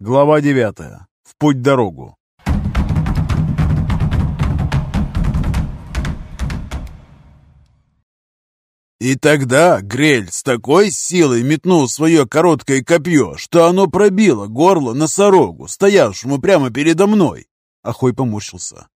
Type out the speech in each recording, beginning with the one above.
Глава девятая. В путь-дорогу. И тогда Грель с такой силой метнул свое короткое копье, что оно пробило горло носорогу, стоявшему прямо передо мной. Ахой поморщился.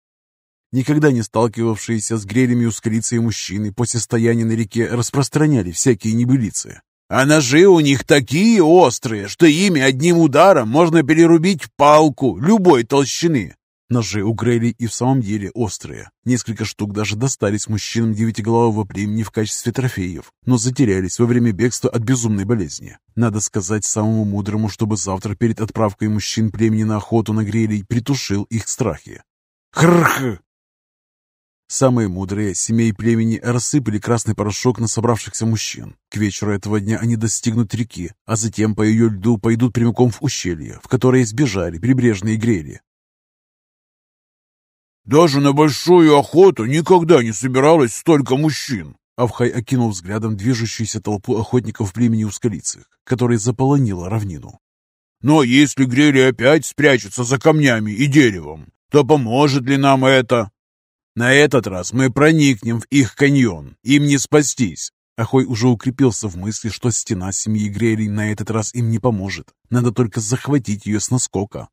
Никогда не сталкивавшиеся с грелями ускорицей мужчины после стояния на реке распространяли всякие небылицы. А ножи у них такие острые, что ими одним ударом можно перерубить палку любой толщины. Ножи у Грейли и в самом деле острые. Несколько штук даже достались мужчинам девятиголового племени в качестве трофеев, но затерялись во время бегства от безумной болезни. Надо сказать самому мудрому, чтобы завтра перед отправкой мужчин племени на охоту на Грейли притушил их страхи. Хрх! Самые мудрые семей племени рассыпали красный порошок на собравшихся мужчин. К вечеру этого дня они достигнут реки, а затем по ее льду пойдут прямиком в ущелье, в которое сбежали прибрежные грели. Даже на большую охоту никогда не собиралось столько мужчин. Авхай окинул взглядом движущуюся толпу охотников племени Ускалицых, которая заполонила равнину. «Но если грели опять спрячутся за камнями и деревом, то поможет ли нам это?» «На этот раз мы проникнем в их каньон. Им не спастись». Ахой уже укрепился в мысли, что стена семьи Грелей на этот раз им не поможет. Надо только захватить ее с наскока.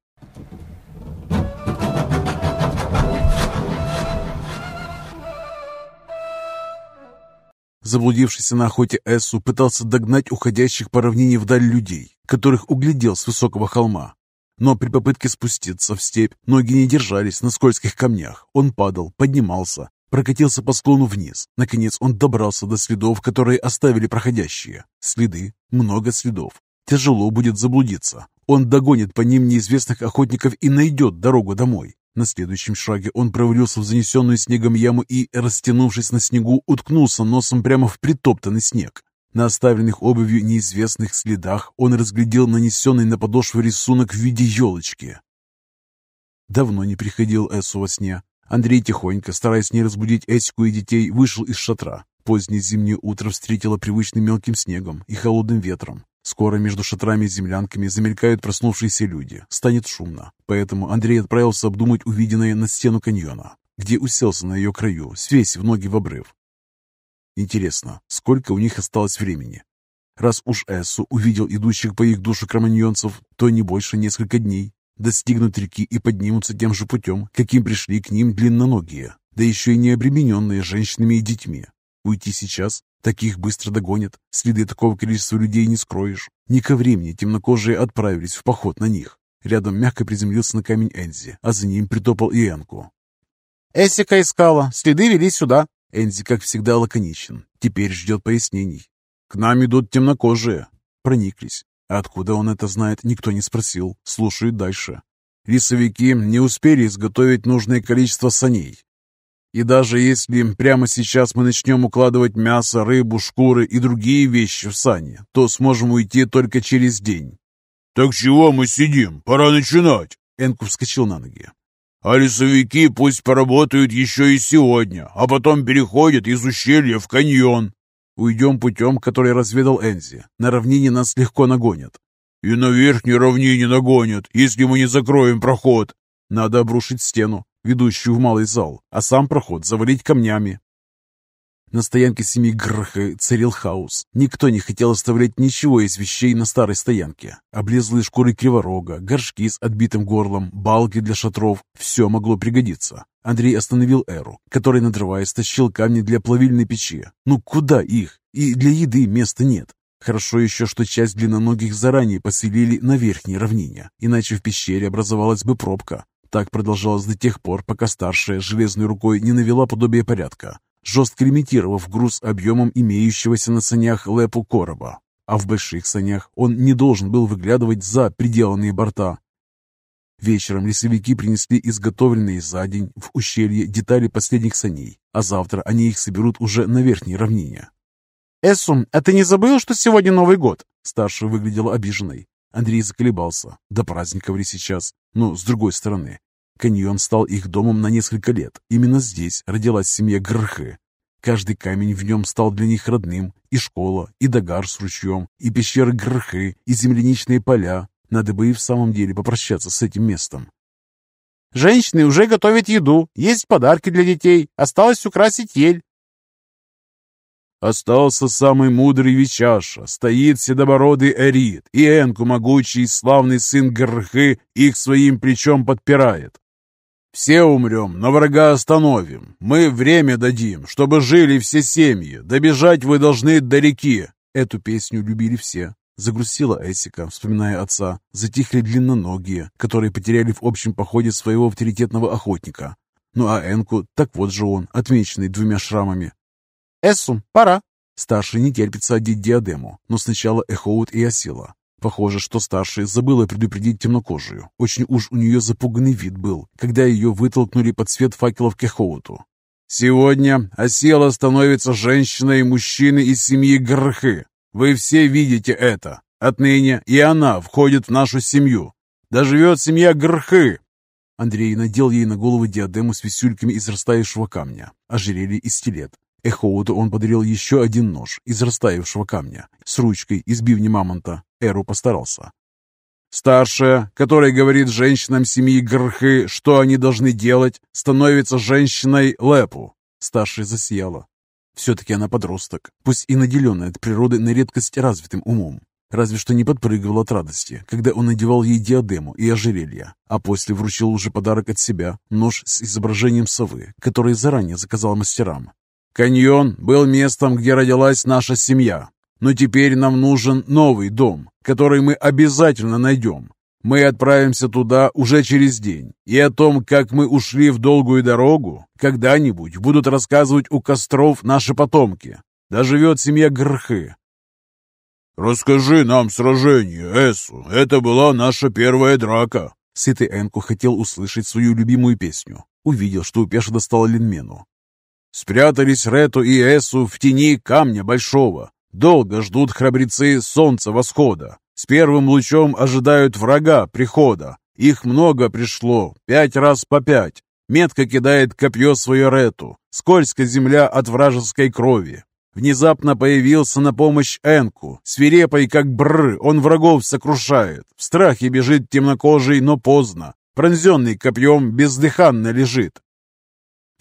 Заблудившийся на охоте Эссу пытался догнать уходящих по равнине вдаль людей, которых углядел с высокого холма. Но при попытке спуститься в степь ноги не держались на скользких камнях. Он падал, поднимался, прокатился по склону вниз. Наконец он добрался до следов, которые оставили проходящие. Следы, много следов. Тяжело будет заблудиться. Он догонит по ним неизвестных охотников и найдет дорогу домой. На следующем шаге он провалился в занесенную снегом яму и, растянувшись на снегу, уткнулся носом прямо в притоптанный снег. На оставленных обувью неизвестных следах он разглядел нанесенный на подошву рисунок в виде елочки. Давно не приходил Эсу во сне. Андрей тихонько, стараясь не разбудить Эсику и детей, вышел из шатра. Позднее зимнее утро встретило привычным мелким снегом и холодным ветром. Скоро между шатрами и землянками замелькают проснувшиеся люди. Станет шумно. Поэтому Андрей отправился обдумать увиденное на стену каньона, где уселся на ее краю, свесив ноги в обрыв. Интересно, сколько у них осталось времени? Раз уж Эссу увидел идущих по их душу кроманьонцев, то не больше несколько дней. Достигнут реки и поднимутся тем же путем, каким пришли к ним длинноногие, да еще и не обремененные женщинами и детьми. Уйти сейчас Таких быстро догонят. Следы такого количества людей не скроешь. Не ко времени темнокожие отправились в поход на них. Рядом мягко приземлился на камень Энзи, а за ним притопал и Энку. «Эсика искала. Следы вели сюда». Энзи, как всегда, лаконичен. Теперь ждет пояснений. «К нам идут темнокожие». Прониклись. А откуда он это знает, никто не спросил. Слушают дальше. Лесовики не успели изготовить нужное количество саней. И даже если прямо сейчас мы начнем укладывать мясо, рыбу, шкуры и другие вещи в сани, то сможем уйти только через день. «Так чего мы сидим? Пора начинать!» Энку вскочил на ноги. «А лесовики пусть поработают еще и сегодня, а потом переходят из ущелья в каньон». «Уйдем путем, который разведал Энзи. На равнине нас легко нагонят». «И на верхней равнине нагонят, если мы не закроем проход». «Надо обрушить стену ведущую в малый зал, а сам проход завалить камнями. На стоянке семьи Грха царил хаос. Никто не хотел оставлять ничего из вещей на старой стоянке. Облезлые шкуры криворога, горшки с отбитым горлом, балки для шатров – все могло пригодиться. Андрей остановил Эру, который, надрываясь, тащил камни для плавильной печи. Ну куда их? И для еды места нет. Хорошо еще, что часть длинноногих заранее поселили на верхней равнине, иначе в пещере образовалась бы пробка. Так продолжалось до тех пор, пока старшая железной рукой не навела подобие порядка, жестко лимитировав груз объемом имеющегося на санях лепу короба. А в больших санях он не должен был выглядывать за приделанные борта. Вечером лесовики принесли изготовленные за день в ущелье детали последних саней, а завтра они их соберут уже на верхней равнине. «Эссум, а ты не забыл, что сегодня Новый год?» Старшая выглядела обиженной. Андрей заколебался. До праздников ли сейчас? Но, с другой стороны, каньон стал их домом на несколько лет. Именно здесь родилась семья Грхы. Каждый камень в нем стал для них родным. И школа, и догар с ручьем, и пещеры Грхы, и земляничные поля. Надо бы и в самом деле попрощаться с этим местом. Женщины уже готовят еду, есть подарки для детей. Осталось украсить ель. Остался самый мудрый Вичаша, стоит седобородый Эрит, и Энку могучий, славный сын Грхы, их своим плечом подпирает. Все умрем, но врага остановим. Мы время дадим, чтобы жили все семьи. Добежать вы должны до реки. Эту песню любили все. Загрустила Эсика, вспоминая отца. Затихли длинноногие, которые потеряли в общем походе своего авторитетного охотника. Ну а Энку, так вот же он, отмеченный двумя шрамами. «Эссу, пора!» Старший не терпится одеть диадему, но сначала Эхоут и Осила. Похоже, что старшая забыла предупредить темнокожую. Очень уж у нее запуганный вид был, когда ее вытолкнули под свет факелов к Эхоуту. «Сегодня Осела становится женщиной и мужчиной из семьи Грхы. Вы все видите это. Отныне и она входит в нашу семью. Да живет семья Грхы!» Андрей надел ей на голову диадему с висюльками из растаявшего камня, ожерелье и стилет. Эхоуту он подарил еще один нож из растаявшего камня с ручкой из бивни мамонта. Эру постарался. Старшая, которая говорит женщинам семьи Грхы, что они должны делать, становится женщиной Лепу. Старшая засияла. Все-таки она подросток, пусть и наделенная от природы на редкость развитым умом. Разве что не подпрыгивал от радости, когда он надевал ей диадему и ожерелье, а после вручил уже подарок от себя, нож с изображением совы, который заранее заказал мастерам. «Каньон был местом, где родилась наша семья, но теперь нам нужен новый дом, который мы обязательно найдем. Мы отправимся туда уже через день, и о том, как мы ушли в долгую дорогу, когда-нибудь будут рассказывать у костров наши потомки. Да живет семья Грхы. «Расскажи нам сражение, Эсу. Это была наша первая драка». Сытый Энку хотел услышать свою любимую песню. Увидел, что у Пеша достала Линмену. Спрятались Рету и Эсу в тени камня большого, Долго ждут храбрецы солнца восхода. С первым лучом ожидают врага прихода. Их много пришло, пять раз по пять. Метко кидает копье свое рету. Скользкая земля от вражеской крови. Внезапно появился на помощь Энку. Свирепой, как бр, он врагов сокрушает. В страхе бежит темнокожий, но поздно. Пронзенный копьем бездыханно лежит.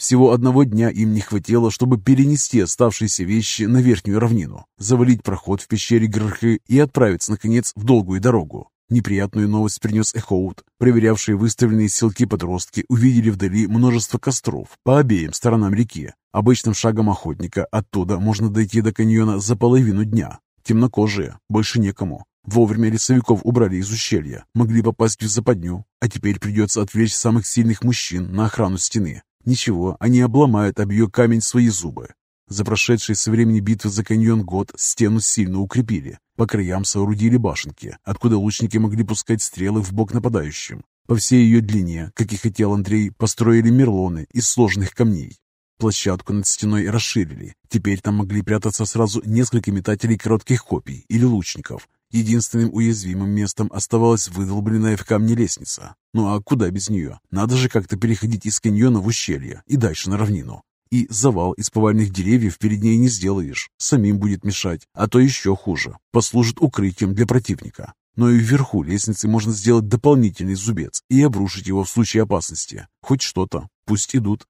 Всего одного дня им не хватило, чтобы перенести оставшиеся вещи на верхнюю равнину, завалить проход в пещере Грхы и отправиться, наконец, в долгую дорогу. Неприятную новость принес Эхоут. Проверявшие выставленные селки подростки увидели вдали множество костров по обеим сторонам реки. Обычным шагом охотника оттуда можно дойти до каньона за половину дня. Темнокожие, больше некому. Вовремя лесовиков убрали из ущелья, могли попасть в западню, а теперь придется отвлечь самых сильных мужчин на охрану стены. Ничего, они обломают об ее камень свои зубы. За прошедший со времени битвы за каньон год стену сильно укрепили. По краям соорудили башенки, откуда лучники могли пускать стрелы в бок нападающим. По всей ее длине, как и хотел Андрей, построили мерлоны из сложных камней. Площадку над стеной расширили. Теперь там могли прятаться сразу несколько метателей коротких копий или лучников, Единственным уязвимым местом оставалась выдолбленная в камне лестница. Ну а куда без нее? Надо же как-то переходить из каньона в ущелье и дальше на равнину. И завал из повальных деревьев перед ней не сделаешь. Самим будет мешать, а то еще хуже. Послужит укрытием для противника. Но и вверху лестницы можно сделать дополнительный зубец и обрушить его в случае опасности. Хоть что-то. Пусть идут.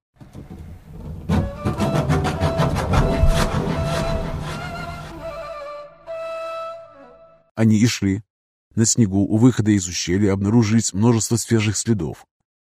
Они и шли. На снегу у выхода из ущелья обнаружились множество свежих следов.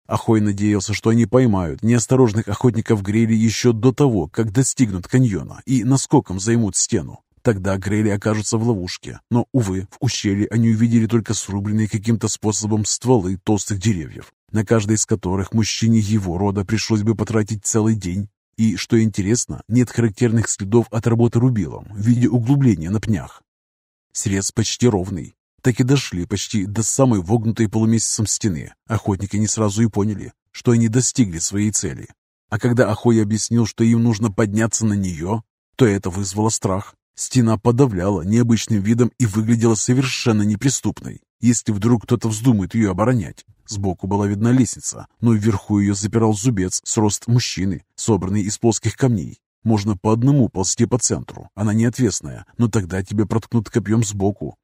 Ахой надеялся, что они поймают неосторожных охотников Грейли еще до того, как достигнут каньона и наскоком займут стену. Тогда Грейли окажутся в ловушке. Но, увы, в ущелье они увидели только срубленные каким-то способом стволы толстых деревьев, на каждой из которых мужчине его рода пришлось бы потратить целый день. И, что интересно, нет характерных следов от работы рубилом в виде углубления на пнях. Срез почти ровный. Так и дошли почти до самой вогнутой полумесяцем стены. Охотники не сразу и поняли, что они достигли своей цели. А когда Ахой объяснил, что им нужно подняться на нее, то это вызвало страх. Стена подавляла необычным видом и выглядела совершенно неприступной, если вдруг кто-то вздумает ее оборонять. Сбоку была видна лестница, но вверху ее запирал зубец с рост мужчины, собранный из плоских камней. Можно по одному ползти по центру. Она не отвесная, но тогда тебя проткнут копьем сбоку.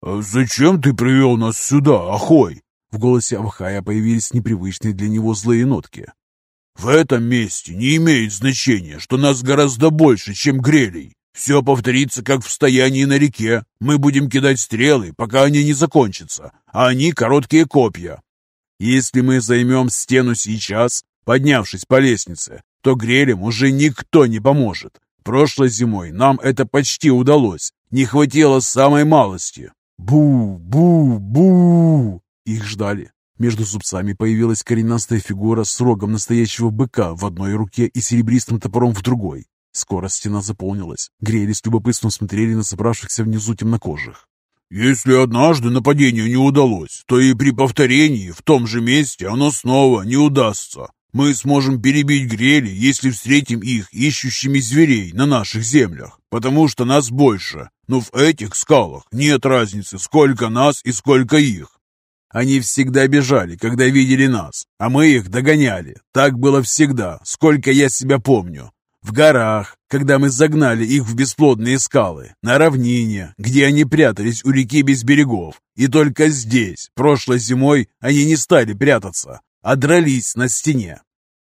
«А зачем ты привел нас сюда, Ахой?» В голосе Авхая появились непривычные для него злые нотки. «В этом месте не имеет значения, что нас гораздо больше, чем грелей. Все повторится, как в стоянии на реке. Мы будем кидать стрелы, пока они не закончатся, а они короткие копья. Если мы займем стену сейчас, поднявшись по лестнице, то грелям уже никто не поможет. Прошлой зимой нам это почти удалось. Не хватило самой малости. Бу, бу, бу! Их ждали. Между зубцами появилась коренастая фигура с рогом настоящего быка в одной руке и серебристым топором в другой. Скоро стена заполнилась. Грели с любопытством смотрели на собравшихся внизу темнокожих. «Если однажды нападение не удалось, то и при повторении в том же месте оно снова не удастся. Мы сможем перебить грели, если встретим их ищущими зверей на наших землях, потому что нас больше. Но в этих скалах нет разницы, сколько нас и сколько их. Они всегда бежали, когда видели нас, а мы их догоняли. Так было всегда, сколько я себя помню. В горах, когда мы загнали их в бесплодные скалы, на равнине, где они прятались у реки без берегов. И только здесь, прошлой зимой, они не стали прятаться, а дрались на стене.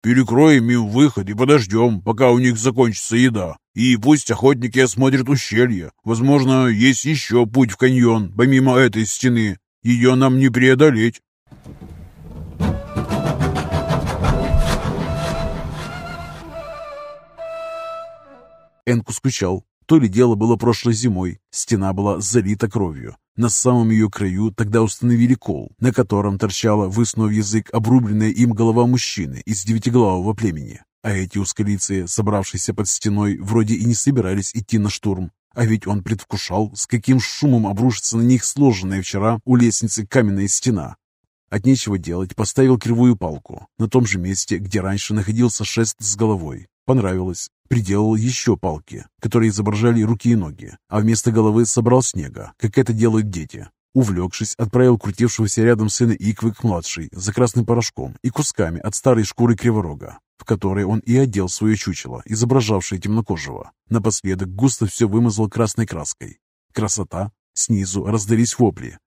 Перекроем им выход и подождем, пока у них закончится еда. И пусть охотники осмотрят ущелье. Возможно, есть еще путь в каньон, помимо этой стены. Ее нам не преодолеть. Энку скучал. То ли дело было прошлой зимой. Стена была залита кровью. На самом ее краю тогда установили кол, на котором торчала, высунув язык, обрубленная им голова мужчины из девятиглавого племени. А эти ускалицы, собравшиеся под стеной, вроде и не собирались идти на штурм. А ведь он предвкушал, с каким шумом обрушится на них сложенная вчера у лестницы каменная стена. От нечего делать поставил кривую палку на том же месте, где раньше находился шест с головой. Понравилось. Приделал еще палки, которые изображали руки и ноги, а вместо головы собрал снега, как это делают дети. Увлекшись, отправил крутившегося рядом сына Иквы к младшей за красным порошком и кусками от старой шкуры криворога, в которой он и одел свое чучело, изображавшее темнокожего. Напоследок густо все вымазал красной краской. Красота! Снизу раздались вопли.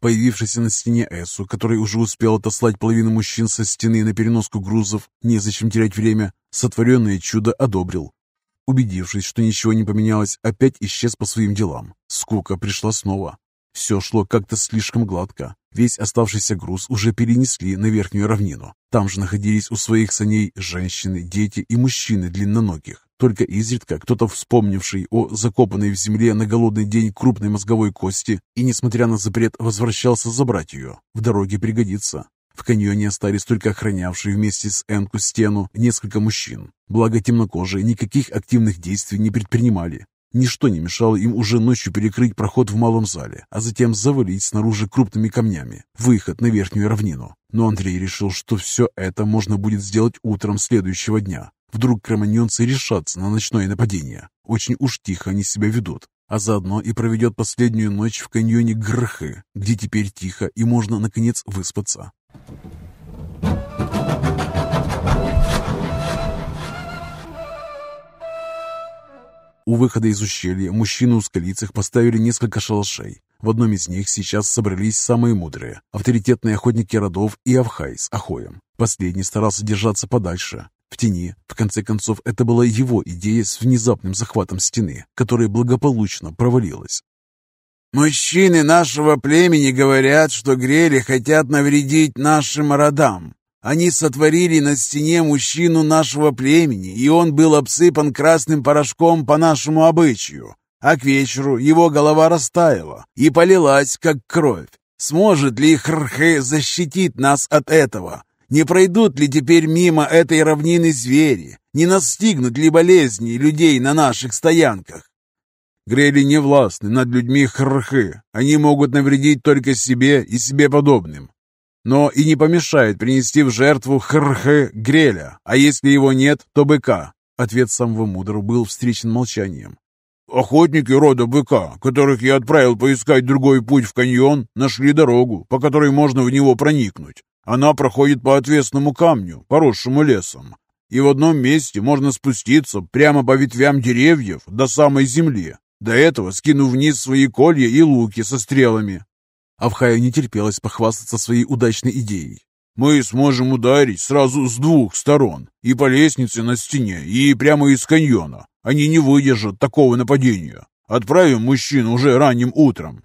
Появившийся на стене Эсу, который уже успел отослать половину мужчин со стены на переноску грузов, незачем терять время, сотворенное чудо одобрил. Убедившись, что ничего не поменялось, опять исчез по своим делам. Скука пришла снова. Все шло как-то слишком гладко. Весь оставшийся груз уже перенесли на верхнюю равнину. Там же находились у своих саней женщины, дети и мужчины длинноногих. Только изредка кто-то, вспомнивший о закопанной в земле на голодный день крупной мозговой кости и, несмотря на запрет, возвращался забрать ее. В дороге пригодится. В каньоне остались только охранявшие вместе с Энку стену несколько мужчин. Благо темнокожие никаких активных действий не предпринимали. Ничто не мешало им уже ночью перекрыть проход в малом зале, а затем завалить снаружи крупными камнями выход на верхнюю равнину. Но Андрей решил, что все это можно будет сделать утром следующего дня. Вдруг кроманьонцы решатся на ночное нападение. Очень уж тихо они себя ведут. А заодно и проведет последнюю ночь в каньоне Грхы, где теперь тихо и можно, наконец, выспаться. У выхода из ущелья мужчины у скалицах поставили несколько шалашей. В одном из них сейчас собрались самые мудрые, авторитетные охотники родов и Авхай с Ахоем. Последний старался держаться подальше, в тени. В конце концов, это была его идея с внезапным захватом стены, которая благополучно провалилась. «Мужчины нашего племени говорят, что грели хотят навредить нашим родам. Они сотворили на стене мужчину нашего племени, и он был обсыпан красным порошком по нашему обычаю. А к вечеру его голова растаяла и полилась, как кровь. Сможет ли Хрхе защитить нас от этого? Не пройдут ли теперь мимо этой равнины звери? Не настигнут ли болезни людей на наших стоянках? Грели не властны над людьми хрхы. Они могут навредить только себе и себе подобным. Но и не помешает принести в жертву хрхы греля, а если его нет, то быка. Ответ самого мудрого был встречен молчанием. Охотники рода быка, которых я отправил поискать другой путь в каньон, нашли дорогу, по которой можно в него проникнуть. Она проходит по отвесному камню, поросшему лесом. и в одном месте можно спуститься прямо по ветвям деревьев до самой земли, до этого скинув вниз свои колья и луки со стрелами. Авхаю не терпелось похвастаться своей удачной идеей. Мы сможем ударить сразу с двух сторон, и по лестнице на стене, и прямо из каньона. Они не выдержат такого нападения. Отправим мужчин уже ранним утром.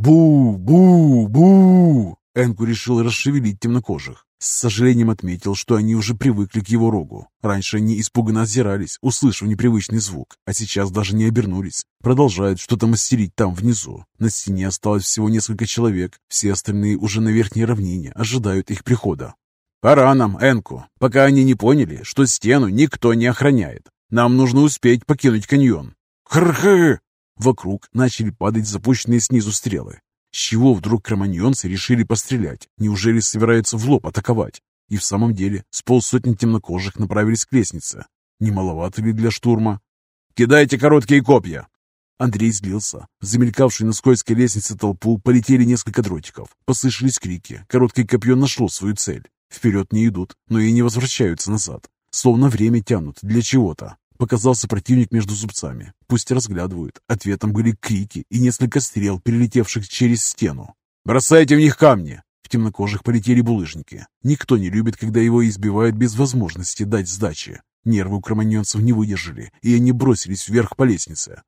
Бу, бу, бу! Энку решил расшевелить темнокожих. С сожалением отметил, что они уже привыкли к его рогу. Раньше они испуганно озирались, услышав непривычный звук, а сейчас даже не обернулись. Продолжают что-то мастерить там внизу. На стене осталось всего несколько человек, все остальные уже на верхней равнине ожидают их прихода. «Пора нам, Энку, пока они не поняли, что стену никто не охраняет. Нам нужно успеть покинуть каньон». «Хр-хр!» Вокруг начали падать запущенные снизу стрелы. С чего вдруг кроманьонцы решили пострелять? Неужели собираются в лоб атаковать? И в самом деле с полсотни темнокожих направились к лестнице. Не маловато ли для штурма? «Кидайте короткие копья!» Андрей злился. В замелькавшей на скользкой лестнице толпу полетели несколько дротиков. Послышались крики. Короткое копье нашло свою цель. Вперед не идут, но и не возвращаются назад. Словно время тянут для чего-то. Показался противник между зубцами. Пусть разглядывают. Ответом были крики и несколько стрел, перелетевших через стену. «Бросайте в них камни!» В темнокожих полетели булыжники. Никто не любит, когда его избивают без возможности дать сдачи. Нервы у кроманьонцев не выдержали, и они бросились вверх по лестнице.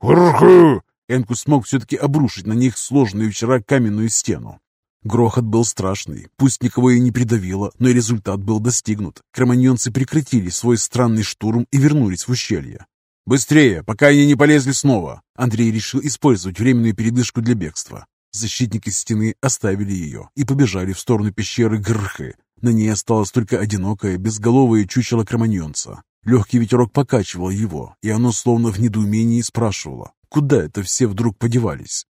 «Хр-хр!» Энку смог все-таки обрушить на них сложную вчера каменную стену. Грохот был страшный, пусть никого и не придавило, но результат был достигнут. Кроманьонцы прекратили свой странный штурм и вернулись в ущелье. «Быстрее, пока они не полезли снова!» Андрей решил использовать временную передышку для бегства. Защитники стены оставили ее и побежали в сторону пещеры Грхы. На ней осталось только одинокое, безголовое чучело кроманьонца. Легкий ветерок покачивал его, и оно словно в недоумении спрашивало, куда это все вдруг подевались.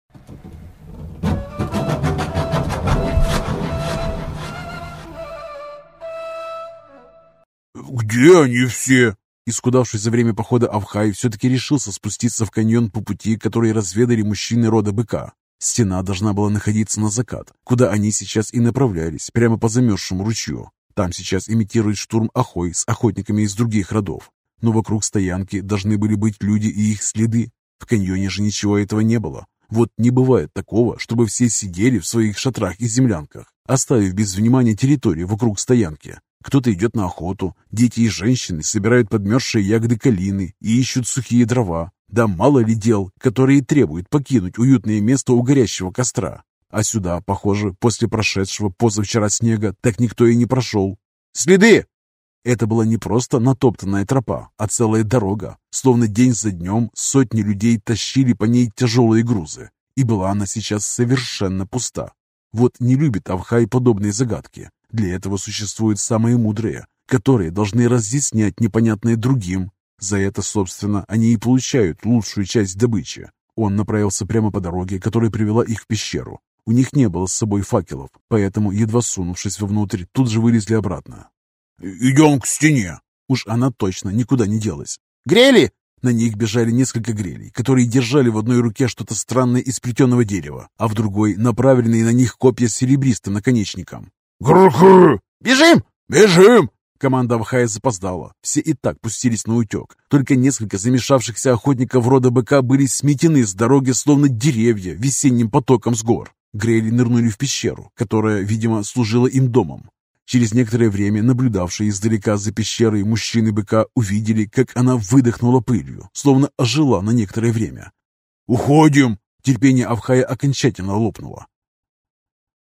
«Где они все?» Искудавший за время похода Авхай все-таки решился спуститься в каньон по пути, который разведали мужчины рода быка. Стена должна была находиться на закат, куда они сейчас и направлялись, прямо по замерзшему ручью. Там сейчас имитирует штурм Ахой с охотниками из других родов. Но вокруг стоянки должны были быть люди и их следы. В каньоне же ничего этого не было. Вот не бывает такого, чтобы все сидели в своих шатрах и землянках, оставив без внимания территорию вокруг стоянки. Кто-то идет на охоту, дети и женщины собирают подмерзшие ягоды калины и ищут сухие дрова. Да мало ли дел, которые требуют покинуть уютное место у горящего костра. А сюда, похоже, после прошедшего позавчера снега, так никто и не прошел. «Следы!» Это была не просто натоптанная тропа, а целая дорога. Словно день за днем сотни людей тащили по ней тяжелые грузы. И была она сейчас совершенно пуста. Вот не любит Авхай подобные загадки. Для этого существуют самые мудрые, которые должны разъяснять непонятное другим. За это, собственно, они и получают лучшую часть добычи. Он направился прямо по дороге, которая привела их в пещеру. У них не было с собой факелов, поэтому, едва сунувшись вовнутрь, тут же вылезли обратно. «Идем к стене!» Уж она точно никуда не делась. «Грели!» На них бежали несколько грелей, которые держали в одной руке что-то странное из плетеного дерева, а в другой направленные на них копья с серебристым наконечником. «Грхы!» «Бежим!» «Бежим!» Команда Авхая запоздала. Все и так пустились на утек. Только несколько замешавшихся охотников рода быка были сметены с дороги, словно деревья, весенним потоком с гор. Грели нырнули в пещеру, которая, видимо, служила им домом. Через некоторое время наблюдавшие издалека за пещерой мужчины быка увидели, как она выдохнула пылью, словно ожила на некоторое время. «Уходим!» Терпение Авхая окончательно лопнуло.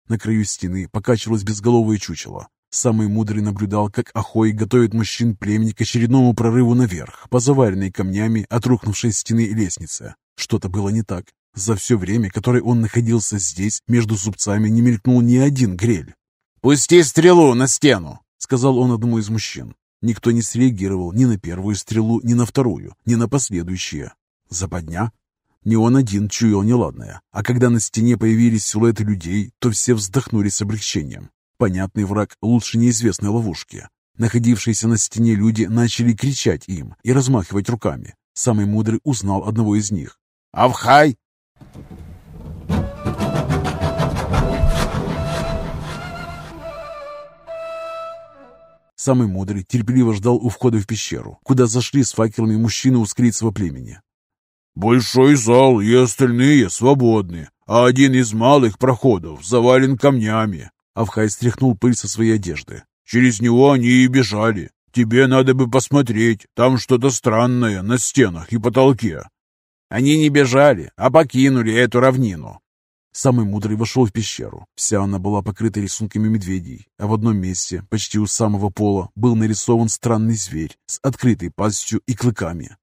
На краю стены покачивалось безголовое чучело. Самый мудрый наблюдал, как Ахой готовит мужчин племени к очередному прорыву наверх, по заваренной камнями от рухнувшей стены лестницы. Что-то было не так. За все время, которое он находился здесь, между зубцами не мелькнул ни один грель. «Пусти стрелу на стену!» — сказал он одному из мужчин. Никто не среагировал ни на первую стрелу, ни на вторую, ни на последующие. Западня? Не он один чуял неладное, а когда на стене появились силуэты людей, то все вздохнули с облегчением. Понятный враг лучше неизвестной ловушки. Находившиеся на стене люди начали кричать им и размахивать руками. Самый мудрый узнал одного из них. «Авхай!» Самый мудрый терпеливо ждал у входа в пещеру, куда зашли с факелами мужчины ускрицего племени. «Большой зал и остальные свободны, а один из малых проходов завален камнями». Авхай стряхнул пыль со своей одежды. «Через него они и бежали. Тебе надо бы посмотреть, там что-то странное на стенах и потолке». «Они не бежали, а покинули эту равнину», Самый мудрый вошел в пещеру. Вся она была покрыта рисунками медведей, а в одном месте, почти у самого пола, был нарисован странный зверь с открытой пастью и клыками.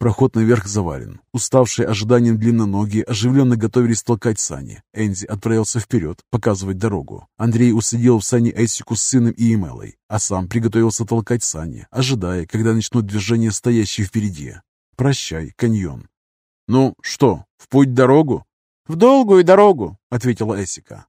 Проход наверх завален. Уставшие ожиданием длинноногие оживленно готовились толкать сани. Энзи отправился вперед, показывать дорогу. Андрей усадил в сани Эссику с сыном и Емелой, а сам приготовился толкать сани, ожидая, когда начнут движение стоящие впереди. «Прощай, каньон». «Ну что, в путь дорогу?» «В долгую дорогу», — ответила Эссика.